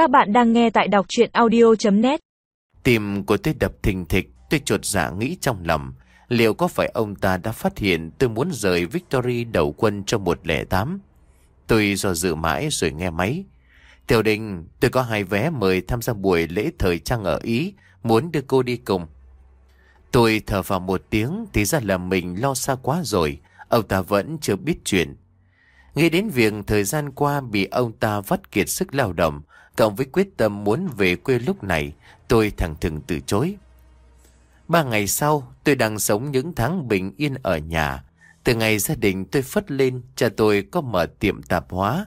Các bạn đang nghe tại đọc chuyện audio.net Tim của tôi đập thình thịch, tôi trột dạ nghĩ trong lòng. Liệu có phải ông ta đã phát hiện tôi muốn rời Victory đầu quân cho 108? Tôi do dự mãi rồi nghe máy. Tiểu đình, tôi có hai vé mời tham gia buổi lễ thời trang ở Ý, muốn đưa cô đi cùng. Tôi thở vào một tiếng thì ra là mình lo xa quá rồi, ông ta vẫn chưa biết chuyện. Nghĩ đến việc thời gian qua bị ông ta vắt kiệt sức lao động, cộng với quyết tâm muốn về quê lúc này, tôi thẳng thừng từ chối. Ba ngày sau, tôi đang sống những tháng bình yên ở nhà. Từ ngày gia đình tôi phất lên, cha tôi có mở tiệm tạp hóa.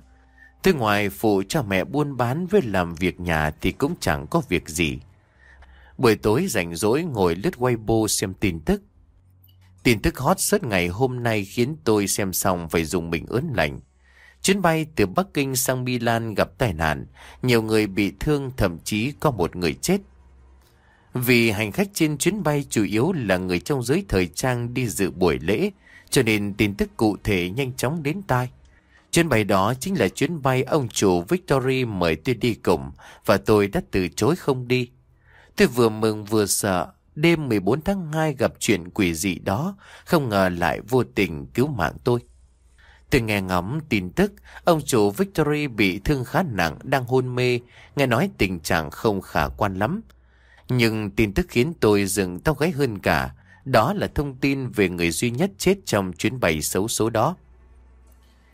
Tôi ngoài phụ cho mẹ buôn bán với làm việc nhà thì cũng chẳng có việc gì. Buổi tối rảnh rỗi ngồi lướt Weibo xem tin tức. Tin tức hot suốt ngày hôm nay khiến tôi xem xong phải dùng mình ớn lạnh. Chuyến bay từ Bắc Kinh sang Milan gặp tai nạn, nhiều người bị thương thậm chí có một người chết. Vì hành khách trên chuyến bay chủ yếu là người trong giới thời trang đi dự buổi lễ, cho nên tin tức cụ thể nhanh chóng đến tai. Chuyến bay đó chính là chuyến bay ông chủ Victory mời tôi đi cùng và tôi đã từ chối không đi. Tôi vừa mừng vừa sợ, đêm 14 tháng 2 gặp chuyện quỷ dị đó, không ngờ lại vô tình cứu mạng tôi. Tôi nghe ngóng tin tức, ông chủ Victory bị thương khá nặng, đang hôn mê, nghe nói tình trạng không khả quan lắm. Nhưng tin tức khiến tôi dừng tóc gáy hơn cả, đó là thông tin về người duy nhất chết trong chuyến bay xấu số đó.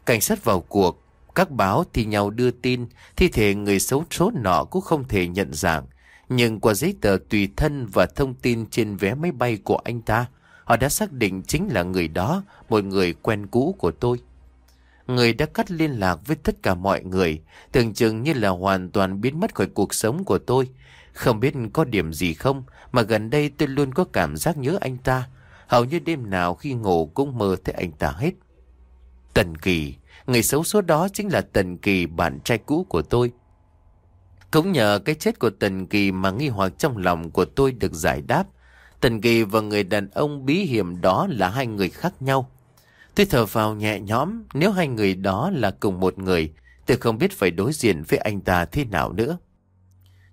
Cảnh sát vào cuộc, các báo thì nhau đưa tin thi thể người xấu số nọ cũng không thể nhận dạng. Nhưng qua giấy tờ tùy thân và thông tin trên vé máy bay của anh ta, họ đã xác định chính là người đó, một người quen cũ của tôi. Người đã cắt liên lạc với tất cả mọi người, tưởng chừng như là hoàn toàn biến mất khỏi cuộc sống của tôi. Không biết có điểm gì không, mà gần đây tôi luôn có cảm giác nhớ anh ta. Hầu như đêm nào khi ngủ cũng mơ thấy anh ta hết. Tần Kỳ, người xấu số đó chính là Tần Kỳ, bạn trai cũ của tôi. Cũng nhờ cái chết của Tần Kỳ mà nghi hoặc trong lòng của tôi được giải đáp. Tần Kỳ và người đàn ông bí hiểm đó là hai người khác nhau. Tôi thở vào nhẹ nhõm, nếu hai người đó là cùng một người, tôi không biết phải đối diện với anh ta thế nào nữa.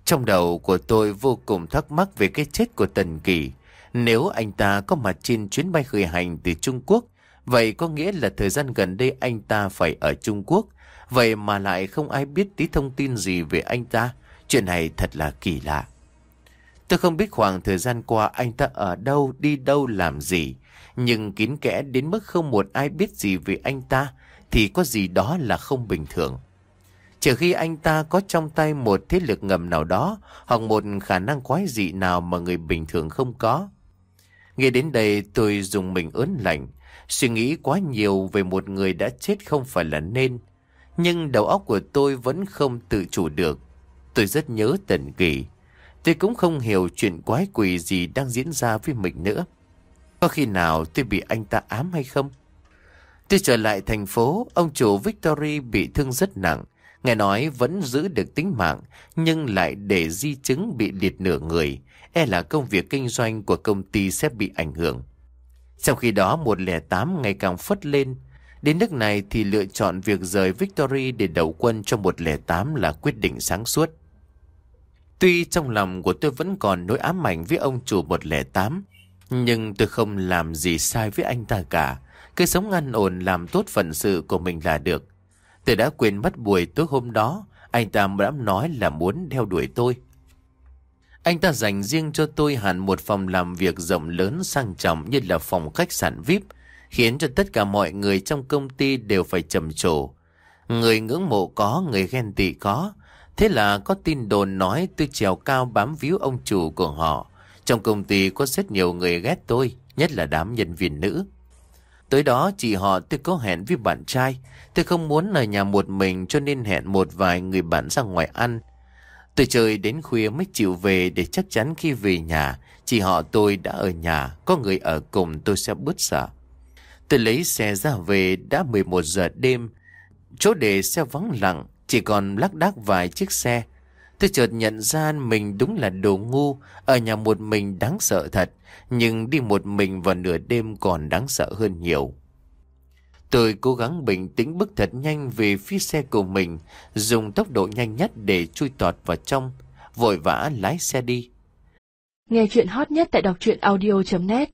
Trong đầu của tôi vô cùng thắc mắc về cái chết của Tần Kỳ. Nếu anh ta có mặt trên chuyến bay khởi hành từ Trung Quốc, vậy có nghĩa là thời gian gần đây anh ta phải ở Trung Quốc. Vậy mà lại không ai biết tí thông tin gì về anh ta. Chuyện này thật là kỳ lạ. Tôi không biết khoảng thời gian qua anh ta ở đâu, đi đâu, làm gì. Nhưng kín kẽ đến mức không một ai biết gì về anh ta thì có gì đó là không bình thường. Trừ khi anh ta có trong tay một thế lực ngầm nào đó hoặc một khả năng quái dị nào mà người bình thường không có. Nghe đến đây tôi dùng mình ớn lạnh, suy nghĩ quá nhiều về một người đã chết không phải là nên. Nhưng đầu óc của tôi vẫn không tự chủ được. Tôi rất nhớ Tần Kỳ. Tôi cũng không hiểu chuyện quái quỷ gì đang diễn ra với mình nữa. Có khi nào tôi bị anh ta ám hay không? Tôi trở lại thành phố, ông chủ Victory bị thương rất nặng. Nghe nói vẫn giữ được tính mạng, nhưng lại để di chứng bị liệt nửa người. E là công việc kinh doanh của công ty sẽ bị ảnh hưởng. Trong khi đó 108 ngày càng phất lên. Đến nước này thì lựa chọn việc rời Victory để đầu quân cho 108 là quyết định sáng suốt. Tuy trong lòng của tôi vẫn còn nỗi ám ảnh với ông chủ 108, nhưng tôi không làm gì sai với anh ta cả. Cứ sống an ổn làm tốt phận sự của mình là được. Tôi đã quên mất buổi tối hôm đó, anh ta đã nói là muốn theo đuổi tôi. Anh ta dành riêng cho tôi hẳn một phòng làm việc rộng lớn sang trọng như là phòng khách sạn VIP, khiến cho tất cả mọi người trong công ty đều phải trầm trồ. Người ngưỡng mộ có, người ghen tị có. Thế là có tin đồn nói tôi trèo cao bám víu ông chủ của họ. Trong công ty có rất nhiều người ghét tôi, nhất là đám nhân viên nữ. Tới đó chị họ tôi có hẹn với bạn trai. Tôi không muốn ở nhà một mình cho nên hẹn một vài người bạn ra ngoài ăn. Tôi chơi đến khuya mới chịu về để chắc chắn khi về nhà, chị họ tôi đã ở nhà, có người ở cùng tôi sẽ bớt sợ. Tôi lấy xe ra về đã 11 giờ đêm. Chỗ để xe vắng lặng, chỉ còn lắc đác vài chiếc xe. Tôi chợt nhận ra mình đúng là đồ ngu, ở nhà một mình đáng sợ thật, nhưng đi một mình vào nửa đêm còn đáng sợ hơn nhiều. Tôi cố gắng bình tĩnh bước thật nhanh về phía xe của mình, dùng tốc độ nhanh nhất để chui tọt vào trong, vội vã lái xe đi. Nghe chuyện hot nhất tại đọc truyện audio.net